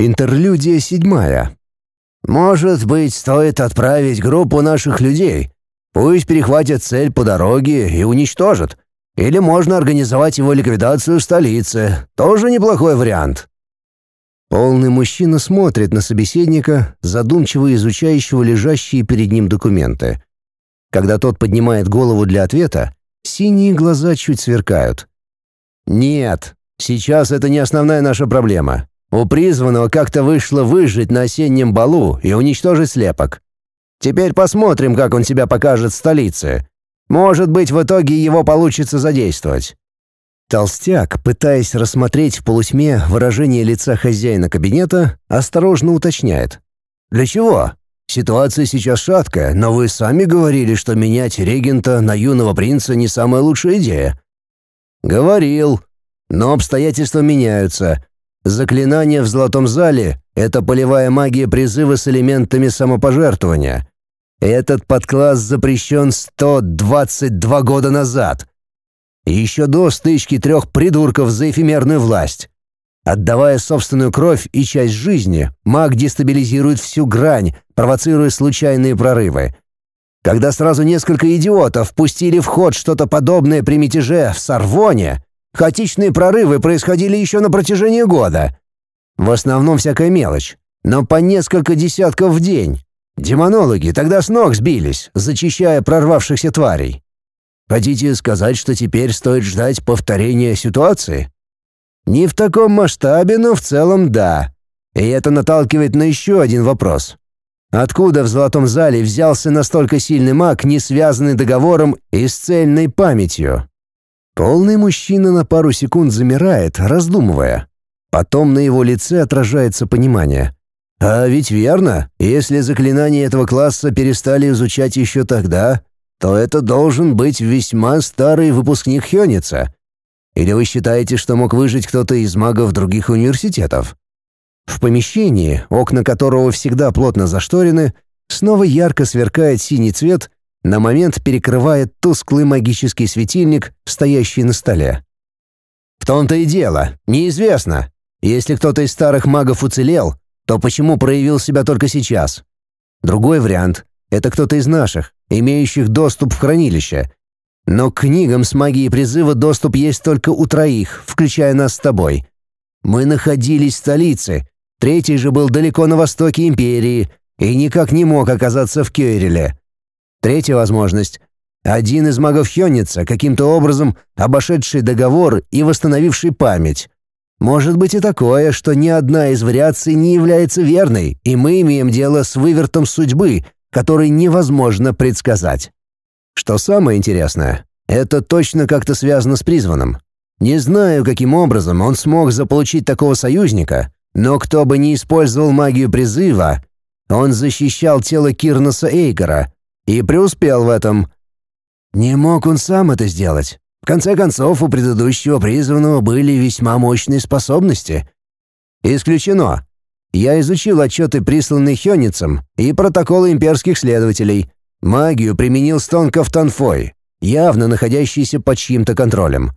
Интерлюдия седьмая. «Может быть, стоит отправить группу наших людей. Пусть перехватят цель по дороге и уничтожат. Или можно организовать его ликвидацию в столице. Тоже неплохой вариант». Полный мужчина смотрит на собеседника, задумчиво изучающего лежащие перед ним документы. Когда тот поднимает голову для ответа, синие глаза чуть сверкают. «Нет, сейчас это не основная наша проблема. У призванного как-то вышло выжить на осеннем балу и уничтожить слепок. Теперь посмотрим, как он себя покажет в столице. Может быть, в итоге его получится задействовать». Толстяк, пытаясь рассмотреть в полутьме выражение лица хозяина кабинета, осторожно уточняет. «Для чего? Ситуация сейчас шаткая, но вы сами говорили, что менять регента на юного принца не самая лучшая идея». «Говорил. Но обстоятельства меняются. Заклинание в Золотом Зале — это полевая магия призыва с элементами самопожертвования. Этот подкласс запрещен 122 года назад. еще до стычки трех придурков за эфемерную власть. Отдавая собственную кровь и часть жизни, маг дестабилизирует всю грань, провоцируя случайные прорывы. Когда сразу несколько идиотов пустили в ход что-то подобное при мятеже в Сарвоне, Хаотичные прорывы происходили еще на протяжении года. В основном всякая мелочь, но по несколько десятков в день. Демонологи тогда с ног сбились, зачищая прорвавшихся тварей. Хотите сказать, что теперь стоит ждать повторения ситуации? Не в таком масштабе, но в целом да. И это наталкивает на еще один вопрос. Откуда в Золотом Зале взялся настолько сильный маг, не связанный договором и с цельной памятью? Полный мужчина на пару секунд замирает, раздумывая. Потом на его лице отражается понимание. А ведь верно, если заклинания этого класса перестали изучать еще тогда, то это должен быть весьма старый выпускник Хёница. Или вы считаете, что мог выжить кто-то из магов других университетов? В помещении, окна которого всегда плотно зашторены, снова ярко сверкает синий цвет на момент перекрывает тусклый магический светильник, стоящий на столе. В том-то и дело, неизвестно. Если кто-то из старых магов уцелел, то почему проявил себя только сейчас? Другой вариант — это кто-то из наших, имеющих доступ в хранилище. Но к книгам с магией призыва доступ есть только у троих, включая нас с тобой. Мы находились в столице, третий же был далеко на востоке империи и никак не мог оказаться в Кёйреле. Третья возможность. Один из магов Хённица, каким-то образом обошедший договор и восстановивший память. Может быть и такое, что ни одна из вариаций не является верной, и мы имеем дело с вывертом судьбы, который невозможно предсказать. Что самое интересное, это точно как-то связано с призванным. Не знаю, каким образом он смог заполучить такого союзника, но кто бы ни использовал магию призыва, он защищал тело Кирнаса Эйгора, и преуспел в этом. Не мог он сам это сделать. В конце концов, у предыдущего призванного были весьма мощные способности. Исключено. Я изучил отчеты, присланные Хёницем, и протоколы имперских следователей. Магию применил Стонков Танфой, явно находящийся под чьим-то контролем.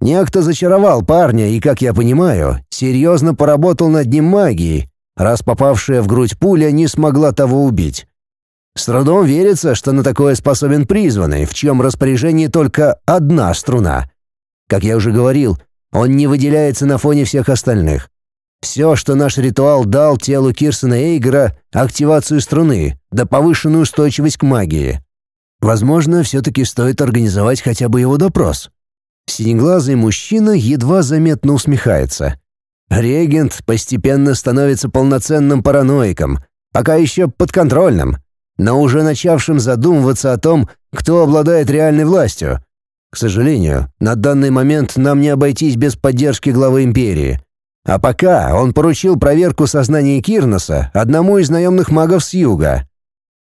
Некто зачаровал парня и, как я понимаю, серьезно поработал над ним магией, раз попавшая в грудь пуля не смогла того убить. С трудом верится, что на такое способен призванный, в чьем распоряжении только одна струна. Как я уже говорил, он не выделяется на фоне всех остальных. Все, что наш ритуал дал телу Кирсона Эйгера, активацию струны, да повышенную устойчивость к магии. Возможно, все-таки стоит организовать хотя бы его допрос. Синеглазый мужчина едва заметно усмехается. Регент постепенно становится полноценным параноиком, пока еще подконтрольным, но уже начавшим задумываться о том, кто обладает реальной властью. К сожалению, на данный момент нам не обойтись без поддержки главы империи. А пока он поручил проверку сознания Кирноса одному из наемных магов с юга.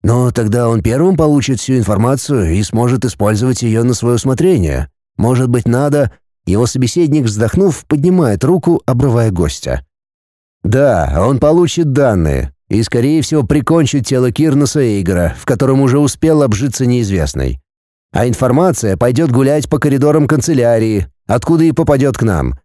Но тогда он первым получит всю информацию и сможет использовать ее на свое усмотрение. Может быть, надо... Его собеседник, вздохнув, поднимает руку, обрывая гостя. Да, он получит данные, и, скорее всего, прикончит тело Кирнуса Эйгора, в котором уже успел обжиться неизвестный. А информация пойдет гулять по коридорам канцелярии, откуда и попадет к нам.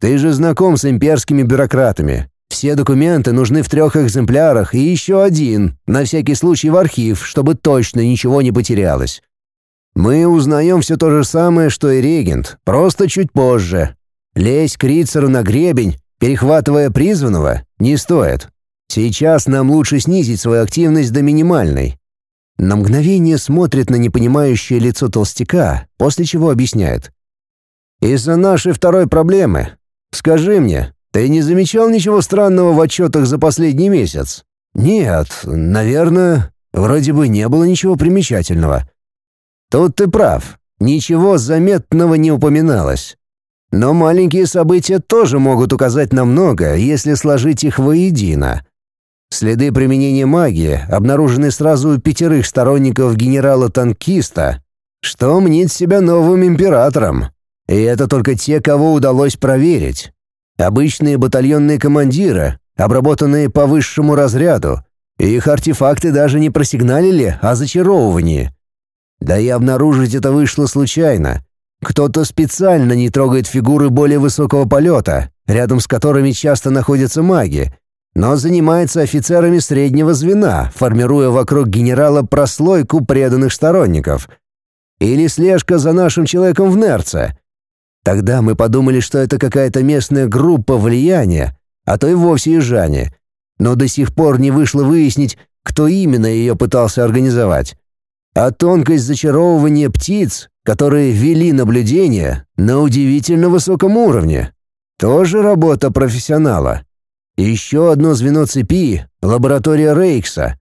Ты же знаком с имперскими бюрократами. Все документы нужны в трех экземплярах и еще один, на всякий случай в архив, чтобы точно ничего не потерялось. Мы узнаем все то же самое, что и регент, просто чуть позже. Лезть к Рицеру на гребень, перехватывая призванного, не стоит. Сейчас нам лучше снизить свою активность до минимальной. На мгновение смотрит на непонимающее лицо толстяка, после чего объясняет. «Из-за нашей второй проблемы. Скажи мне, ты не замечал ничего странного в отчетах за последний месяц?» «Нет, наверное, вроде бы не было ничего примечательного». «Тут ты прав. Ничего заметного не упоминалось. Но маленькие события тоже могут указать на много, если сложить их воедино. Следы применения магии обнаружены сразу у пятерых сторонников генерала-танкиста, что мнит себя новым императором. И это только те, кого удалось проверить. Обычные батальонные командиры, обработанные по высшему разряду. Их артефакты даже не просигналили о зачаровывании. Да и обнаружить это вышло случайно. Кто-то специально не трогает фигуры более высокого полета, рядом с которыми часто находятся маги, но занимается офицерами среднего звена, формируя вокруг генерала прослойку преданных сторонников. Или слежка за нашим человеком в Нерце. Тогда мы подумали, что это какая-то местная группа влияния, а то и вовсе южане. Но до сих пор не вышло выяснить, кто именно ее пытался организовать. А тонкость зачаровывания птиц, которые вели наблюдение, на удивительно высоком уровне. Тоже работа профессионала. Еще одно звено цепи — лаборатория Рейкса.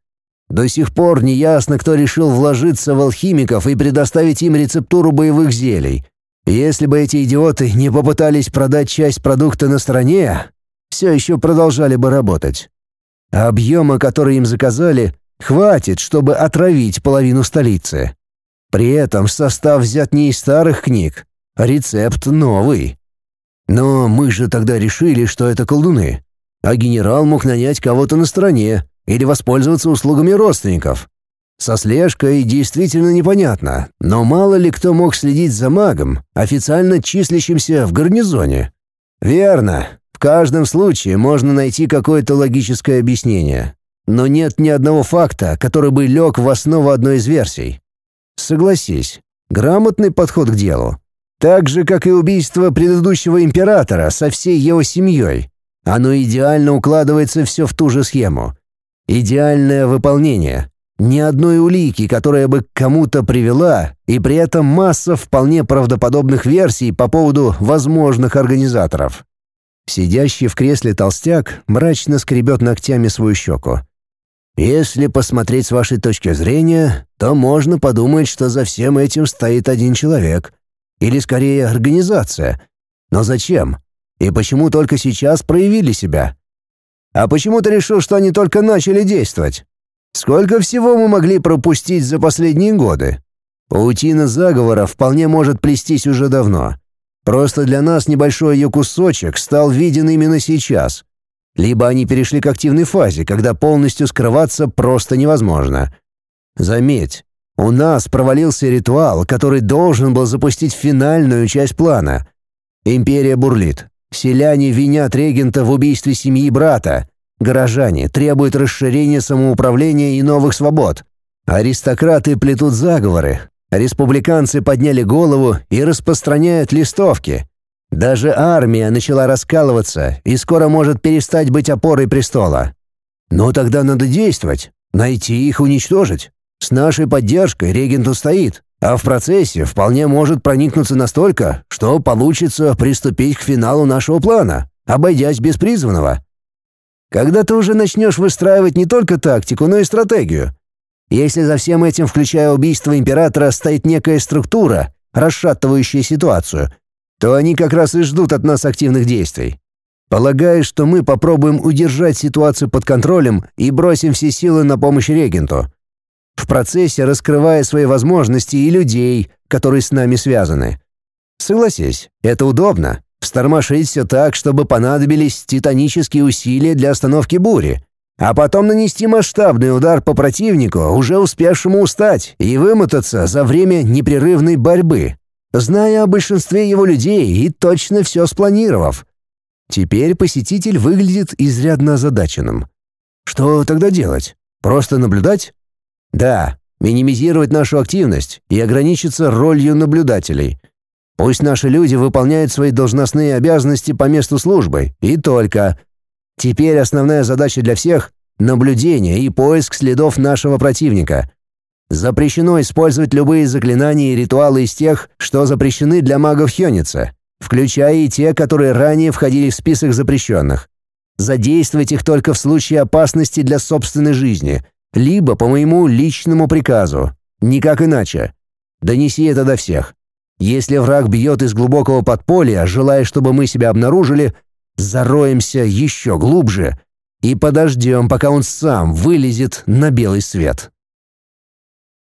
До сих пор не ясно, кто решил вложиться в алхимиков и предоставить им рецептуру боевых зелий. Если бы эти идиоты не попытались продать часть продукта на стороне, все еще продолжали бы работать. А объема, который им заказали, хватит, чтобы отравить половину столицы. При этом состав взят не из старых книг, а рецепт новый. Но мы же тогда решили, что это колдуны а генерал мог нанять кого-то на стороне или воспользоваться услугами родственников. Со слежкой действительно непонятно, но мало ли кто мог следить за магом, официально числящимся в гарнизоне. Верно, в каждом случае можно найти какое-то логическое объяснение, но нет ни одного факта, который бы лег в основу одной из версий. Согласись, грамотный подход к делу. Так же, как и убийство предыдущего императора со всей его семьей. Оно идеально укладывается все в ту же схему. Идеальное выполнение. Ни одной улики, которая бы к кому-то привела, и при этом масса вполне правдоподобных версий по поводу возможных организаторов. Сидящий в кресле толстяк мрачно скребет ногтями свою щеку. Если посмотреть с вашей точки зрения, то можно подумать, что за всем этим стоит один человек. Или скорее организация. Но зачем? И почему только сейчас проявили себя? А почему ты решил, что они только начали действовать? Сколько всего мы могли пропустить за последние годы? Паутина заговора вполне может плестись уже давно. Просто для нас небольшой ее кусочек стал виден именно сейчас. Либо они перешли к активной фазе, когда полностью скрываться просто невозможно. Заметь, у нас провалился ритуал, который должен был запустить финальную часть плана. Империя бурлит. Селяне винят регента в убийстве семьи брата. Горожане требуют расширения самоуправления и новых свобод. Аристократы плетут заговоры. Республиканцы подняли голову и распространяют листовки. Даже армия начала раскалываться и скоро может перестать быть опорой престола. Но тогда надо действовать, найти их, уничтожить. С нашей поддержкой регент устоит а в процессе вполне может проникнуться настолько, что получится приступить к финалу нашего плана, обойдясь без призванного. Когда ты уже начнешь выстраивать не только тактику, но и стратегию. Если за всем этим, включая убийство императора, стоит некая структура, расшатывающая ситуацию, то они как раз и ждут от нас активных действий. Полагаю, что мы попробуем удержать ситуацию под контролем и бросим все силы на помощь регенту в процессе раскрывая свои возможности и людей, которые с нами связаны. Согласись, это удобно. Встормошить все так, чтобы понадобились титанические усилия для остановки бури, а потом нанести масштабный удар по противнику, уже успевшему устать и вымотаться за время непрерывной борьбы, зная о большинстве его людей и точно все спланировав. Теперь посетитель выглядит изрядно озадаченным. Что тогда делать? Просто наблюдать? Да, минимизировать нашу активность и ограничиться ролью наблюдателей. Пусть наши люди выполняют свои должностные обязанности по месту службы, и только. Теперь основная задача для всех — наблюдение и поиск следов нашего противника. Запрещено использовать любые заклинания и ритуалы из тех, что запрещены для магов Хёница, включая и те, которые ранее входили в список запрещенных. Задействовать их только в случае опасности для собственной жизни, либо по моему личному приказу. Никак иначе. Донеси это до всех. Если враг бьет из глубокого подполья, желая, чтобы мы себя обнаружили, зароемся еще глубже и подождем, пока он сам вылезет на белый свет.